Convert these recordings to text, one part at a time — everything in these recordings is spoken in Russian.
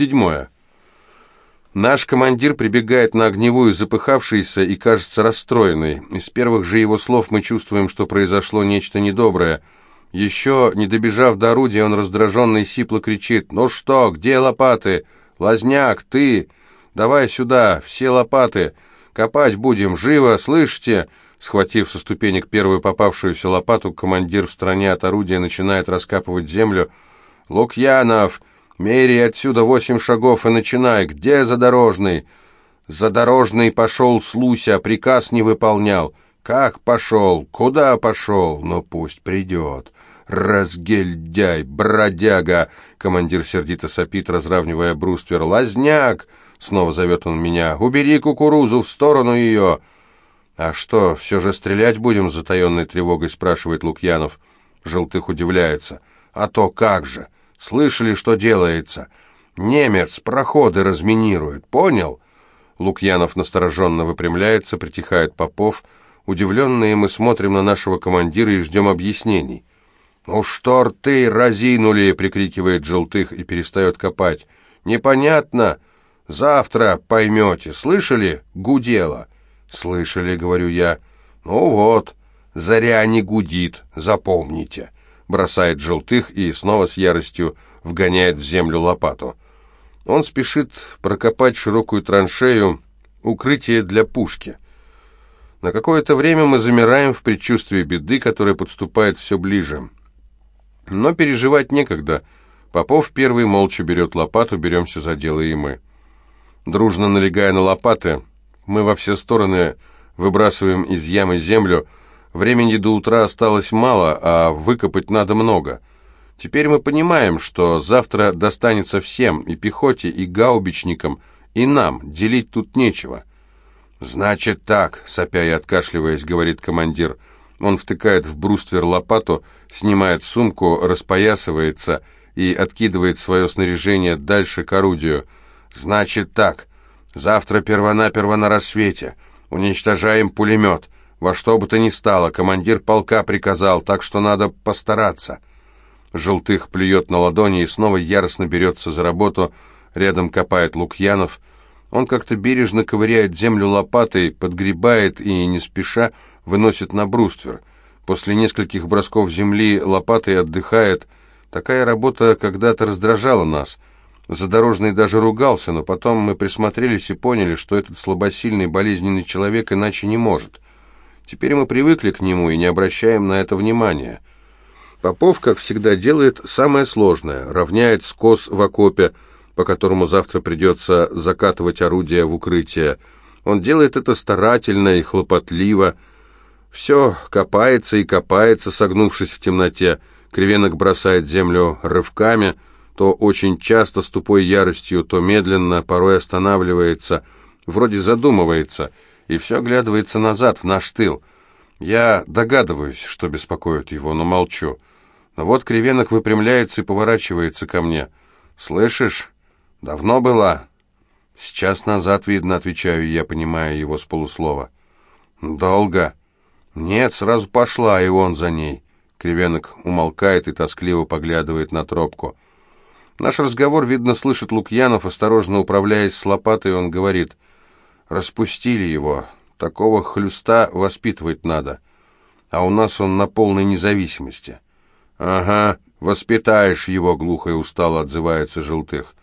Седьмое. Наш командир прибегает на огневую, запыхавшийся и, кажется, расстроенный. Из первых же его слов мы чувствуем, что произошло нечто недоброе. Еще, не добежав до орудия, он раздраженно и сипло кричит «Ну что, где лопаты? Лазняк, ты! Давай сюда, все лопаты! Копать будем, живо, слышите?» Схватив со ступенек первую попавшуюся лопату, командир в стороне от орудия начинает раскапывать землю. «Лукьянов, мери отсюда восемь шагов и начинай! Где задорожный?» «Задорожный пошел с Луся, приказ не выполнял». «Как пошел? Куда пошел? Ну пусть придет». «Разгильдяй, бродяга!» Командир сердито сопит, разравнивая бруствер. «Лазняк!» — снова зовет он меня. «Убери кукурузу, в сторону ее!» «А что, все же стрелять будем?» — затаенной тревогой спрашивает Лукьянов. Желтых удивляется. «А то как же! Слышали, что делается? Немец проходы разминирует, понял?» Лукьянов настороженно выпрямляется, притихает Попов. Удивленные мы смотрим на нашего командира и ждем объяснений. «Ну что рты разинули!» — прикрикивает Желтых и перестает копать. «Непонятно? Завтра поймете. Слышали? Гудело!» «Слышали, — говорю я. Ну вот, заря не гудит, запомните!» Бросает Желтых и снова с яростью вгоняет в землю лопату. Он спешит прокопать широкую траншею, укрытие для пушки. На какое-то время мы замираем в предчувствии беды, которая подступает все ближе. Но переживать некогда. Попов первый молча берет лопату, беремся за дело и мы. Дружно налегая на лопаты, мы во все стороны выбрасываем из ямы землю. Времени до утра осталось мало, а выкопать надо много. Теперь мы понимаем, что завтра достанется всем, и пехоте, и гаубичникам, и нам, делить тут нечего. «Значит так», — сопя и откашливаясь, говорит командир, — он втыкает в бруствер лопату, снимает сумку, распоясывается и откидывает свое снаряжение дальше к орудию. «Значит так. Завтра первонаперво на рассвете. Уничтожаем пулемет. Во что бы то ни стало, командир полка приказал, так что надо постараться». Желтых плюет на ладони и снова яростно берется за работу. Рядом копает Лукьянов. Он как-то бережно ковыряет землю лопатой, подгребает и, не спеша, выносит на бруствер. После нескольких бросков земли лопатой отдыхает. Такая работа когда-то раздражала нас. Задорожный даже ругался, но потом мы присмотрелись и поняли, что этот слабосильный болезненный человек иначе не может. Теперь мы привыкли к нему и не обращаем на это внимания. Попов, как всегда, делает самое сложное, равняет скос в окопе, по которому завтра придется закатывать орудия в укрытие. Он делает это старательно и хлопотливо, все копается и копается, согнувшись в темноте. Кривенок бросает землю рывками, то очень часто с тупой яростью, то медленно, порой останавливается, вроде задумывается, и все оглядывается назад, в наш тыл. Я догадываюсь, что беспокоит его, но молчу. Но вот Кривенок выпрямляется и поворачивается ко мне. «Слышишь? Давно была?» «Сейчас назад, видно», — отвечаю я, понимая его с полуслова. «Долго?» «Нет, сразу пошла, и он за ней». Кривенок умолкает и тоскливо поглядывает на тропку. Наш разговор, видно, слышит Лукьянов, осторожно управляясь с лопатой, он говорит, «Распустили его. Такого хлюста воспитывать надо. А у нас он на полной независимости». «Ага, воспитаешь его», — глухо и устало отзывается Желтых.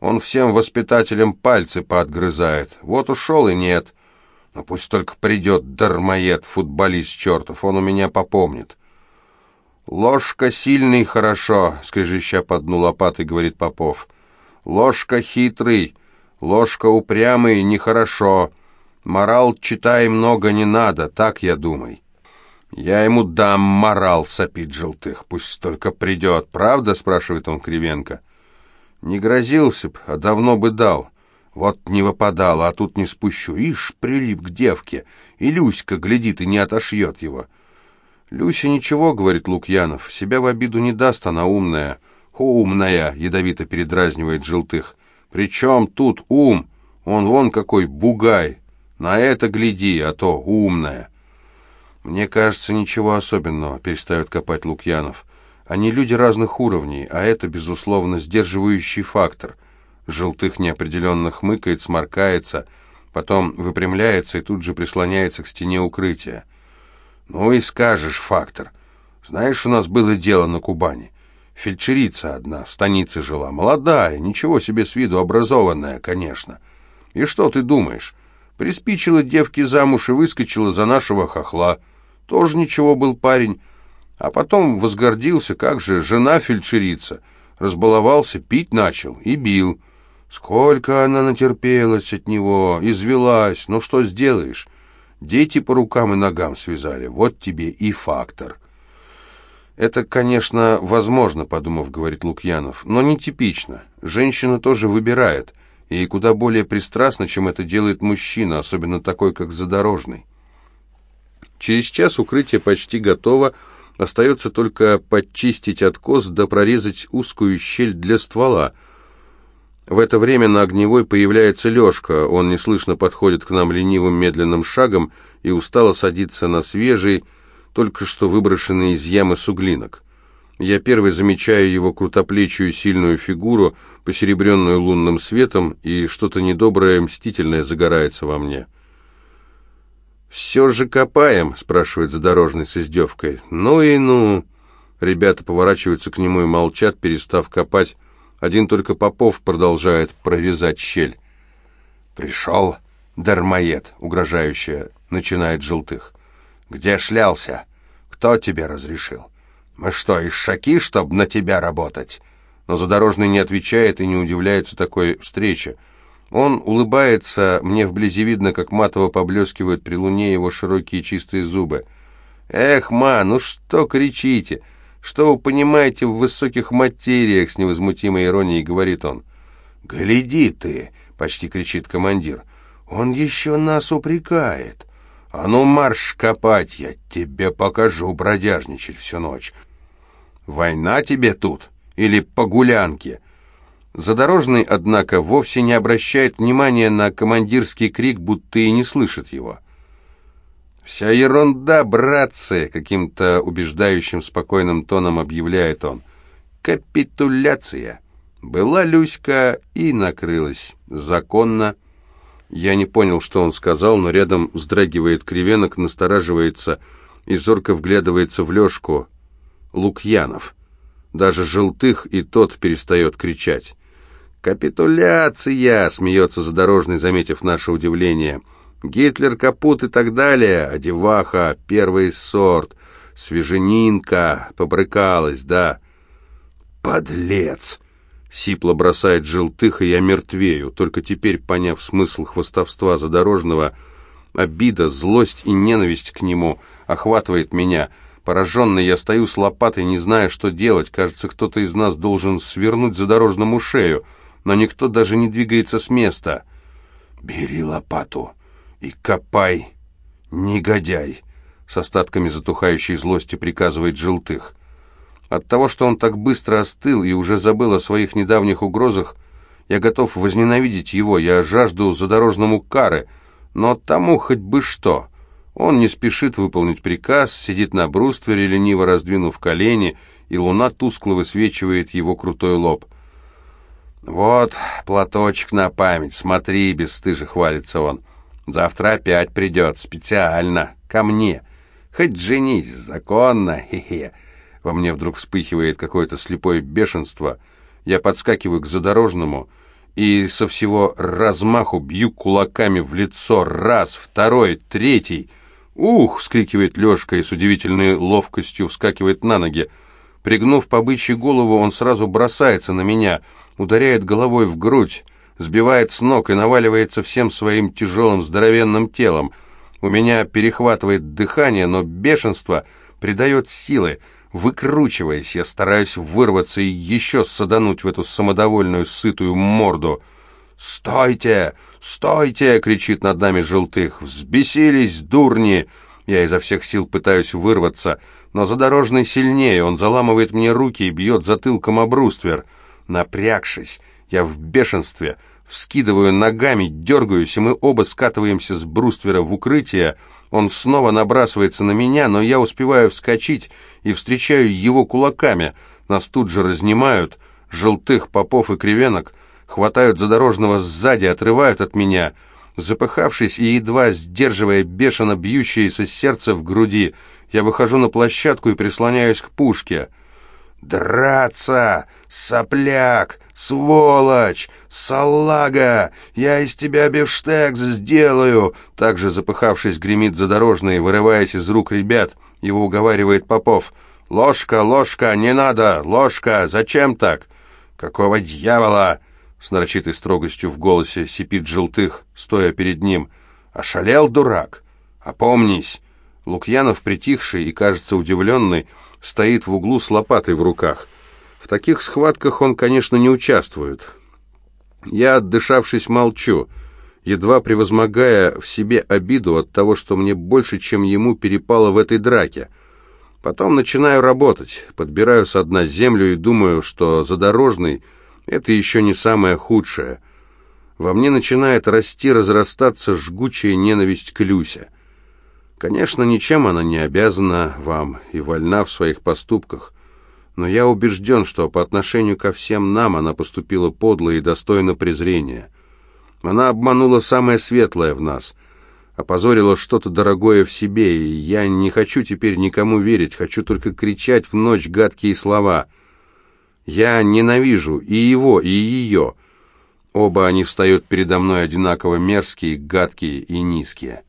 «Он всем воспитателям пальцы поотгрызает. Вот ушел и нет». Но пусть только придет дармоед, футболист чертов, он у меня попомнит. «Ложка сильный хорошо», — скрежеща по дну лопатой, говорит Попов. «Ложка хитрый, ложка упрямый, нехорошо. Морал, читай, много не надо, так я думай». «Я ему дам морал», — сопит желтых, «пусть только придет. Правда?» — спрашивает он Кривенко. «Не грозился б, а давно бы дал». Вот не выпадало, а тут не спущу. Ишь, прилип к девке. И Люська глядит и не отошьет его. «Люся ничего», — говорит Лукьянов, — «себя в обиду не даст, она умная». «Умная», — ядовито передразнивает Желтых. «При чем тут ум? Он вон какой бугай. На это гляди, а то умная». «Мне кажется, ничего особенного», — перестает копать Лукьянов. «Они люди разных уровней, а это, безусловно, сдерживающий фактор». Желтых неопределенно хмыкает, сморкается, потом выпрямляется и тут же прислоняется к стене укрытия. «Ну и скажешь, фактор. Знаешь, у нас было дело на Кубани. Фельдшерица одна в станице жила, молодая, ничего себе с виду, образованная, конечно. И что ты думаешь? Приспичила девки замуж и выскочила за нашего хохла. Тоже ничего был парень. А потом возгордился, как же, жена фельдшерица. Разбаловался, пить начал и бил. Сколько она натерпелась от него, извелась, ну что сделаешь? Дети по рукам и ногам связали, вот тебе и фактор. Это, конечно, возможно, подумав, говорит Лукьянов, но не типично. Женщина тоже выбирает, и куда более пристрастно, чем это делает мужчина, особенно такой, как Задорожный. Через час укрытие почти готово, остается только подчистить откос да прорезать узкую щель для ствола – в это время на огневой появляется Лешка. Он неслышно подходит к нам ленивым медленным шагом и устало садится на свежий, только что выброшенный из ямы суглинок. Я первый замечаю его крутоплечую сильную фигуру, посеребренную лунным светом, и что-то недоброе, мстительное загорается во мне. «Все же копаем?» — спрашивает задорожный с издевкой. «Ну и ну!» Ребята поворачиваются к нему и молчат, перестав копать. Один только Попов продолжает прорезать щель. «Пришел дармоед», — угрожающе начинает Желтых. «Где шлялся? Кто тебе разрешил? Мы что, из шаки, чтоб на тебя работать?» Но Задорожный не отвечает и не удивляется такой встрече. Он улыбается, мне вблизи видно, как матово поблескивают при луне его широкие чистые зубы. «Эх, ма, ну что кричите? Что вы понимаете в высоких материях?» С невозмутимой иронией говорит он. «Гляди ты!» — почти кричит командир. «Он еще нас упрекает. А ну марш копать, я тебе покажу бродяжничать всю ночь. Война тебе тут или погулянки?» Задорожный, однако, вовсе не обращает внимания на командирский крик, будто и не слышит его. «Вся ерунда, братцы!» — каким-то убеждающим спокойным тоном объявляет он. «Капитуляция!» Была Люська и накрылась. Законно. Я не понял, что он сказал, но рядом вздрагивает кривенок, настораживается и зорко вглядывается в Лешку. Лукьянов. Даже Желтых и тот перестает кричать. «Капитуляция!» — смеется задорожный, заметив наше удивление. Гитлер, капут и так далее, а деваха первый сорт, свеженинка, побрыкалась, да. Подлец! Сипло бросает желтых, и я мертвею, только теперь, поняв смысл хвостовства задорожного, обида, злость и ненависть к нему охватывает меня. Пораженный я стою с лопатой, не зная, что делать. Кажется, кто-то из нас должен свернуть задорожному шею, но никто даже не двигается с места. «Бери лопату!» «И копай, негодяй!» С остатками затухающей злости приказывает Желтых. От того, что он так быстро остыл и уже забыл о своих недавних угрозах, я готов возненавидеть его, я жажду задорожному кары, но тому хоть бы что. Он не спешит выполнить приказ, сидит на бруствере, лениво раздвинув колени, и луна тускло высвечивает его крутой лоб. «Вот платочек на память, смотри, бесстыже хвалится он». Завтра опять придет, специально, ко мне. Хоть женись, законно, хе-хе. Во мне вдруг вспыхивает какое-то слепое бешенство. Я подскакиваю к задорожному и со всего размаху бью кулаками в лицо. Раз, второй, третий. «Ух!» — вскрикивает Лешка и с удивительной ловкостью вскакивает на ноги. Пригнув по голову, он сразу бросается на меня, ударяет головой в грудь сбивает с ног и наваливается всем своим тяжелым здоровенным телом. У меня перехватывает дыхание, но бешенство придает силы. Выкручиваясь, я стараюсь вырваться и еще садануть в эту самодовольную сытую морду. «Стойте! Стойте!» — кричит над нами желтых. «Взбесились, дурни!» Я изо всех сил пытаюсь вырваться, но задорожный сильнее, он заламывает мне руки и бьет затылком об бруствер. Напрягшись, я в бешенстве — вскидываю ногами, дергаюсь, и мы оба скатываемся с бруствера в укрытие. Он снова набрасывается на меня, но я успеваю вскочить и встречаю его кулаками. Нас тут же разнимают, желтых попов и кривенок, хватают задорожного сзади, отрывают от меня. Запыхавшись и едва сдерживая бешено бьющееся сердце в груди, я выхожу на площадку и прислоняюсь к пушке. «Драться! Сопляк! Сволочь! Салага! Я из тебя бифштекс сделаю!» Также запыхавшись, гремит задорожный, вырываясь из рук ребят. Его уговаривает Попов. «Ложка, ложка, не надо! Ложка! Зачем так?» «Какого дьявола?» С нарочитой строгостью в голосе сипит желтых, стоя перед ним. «Ошалел дурак! Опомнись!» Лукьянов, притихший и, кажется, удивленный, стоит в углу с лопатой в руках. В таких схватках он, конечно, не участвует. Я, отдышавшись, молчу, едва превозмогая в себе обиду от того, что мне больше, чем ему, перепало в этой драке. Потом начинаю работать, подбираю со дна землю и думаю, что задорожный — это еще не самое худшее. Во мне начинает расти, разрастаться жгучая ненависть к Люсе. Конечно, ничем она не обязана вам и вольна в своих поступках, но я убежден, что по отношению ко всем нам она поступила подло и достойно презрения. Она обманула самое светлое в нас, опозорила что-то дорогое в себе, и я не хочу теперь никому верить, хочу только кричать в ночь гадкие слова. Я ненавижу и его, и ее. Оба они встают передо мной одинаково мерзкие, гадкие и низкие».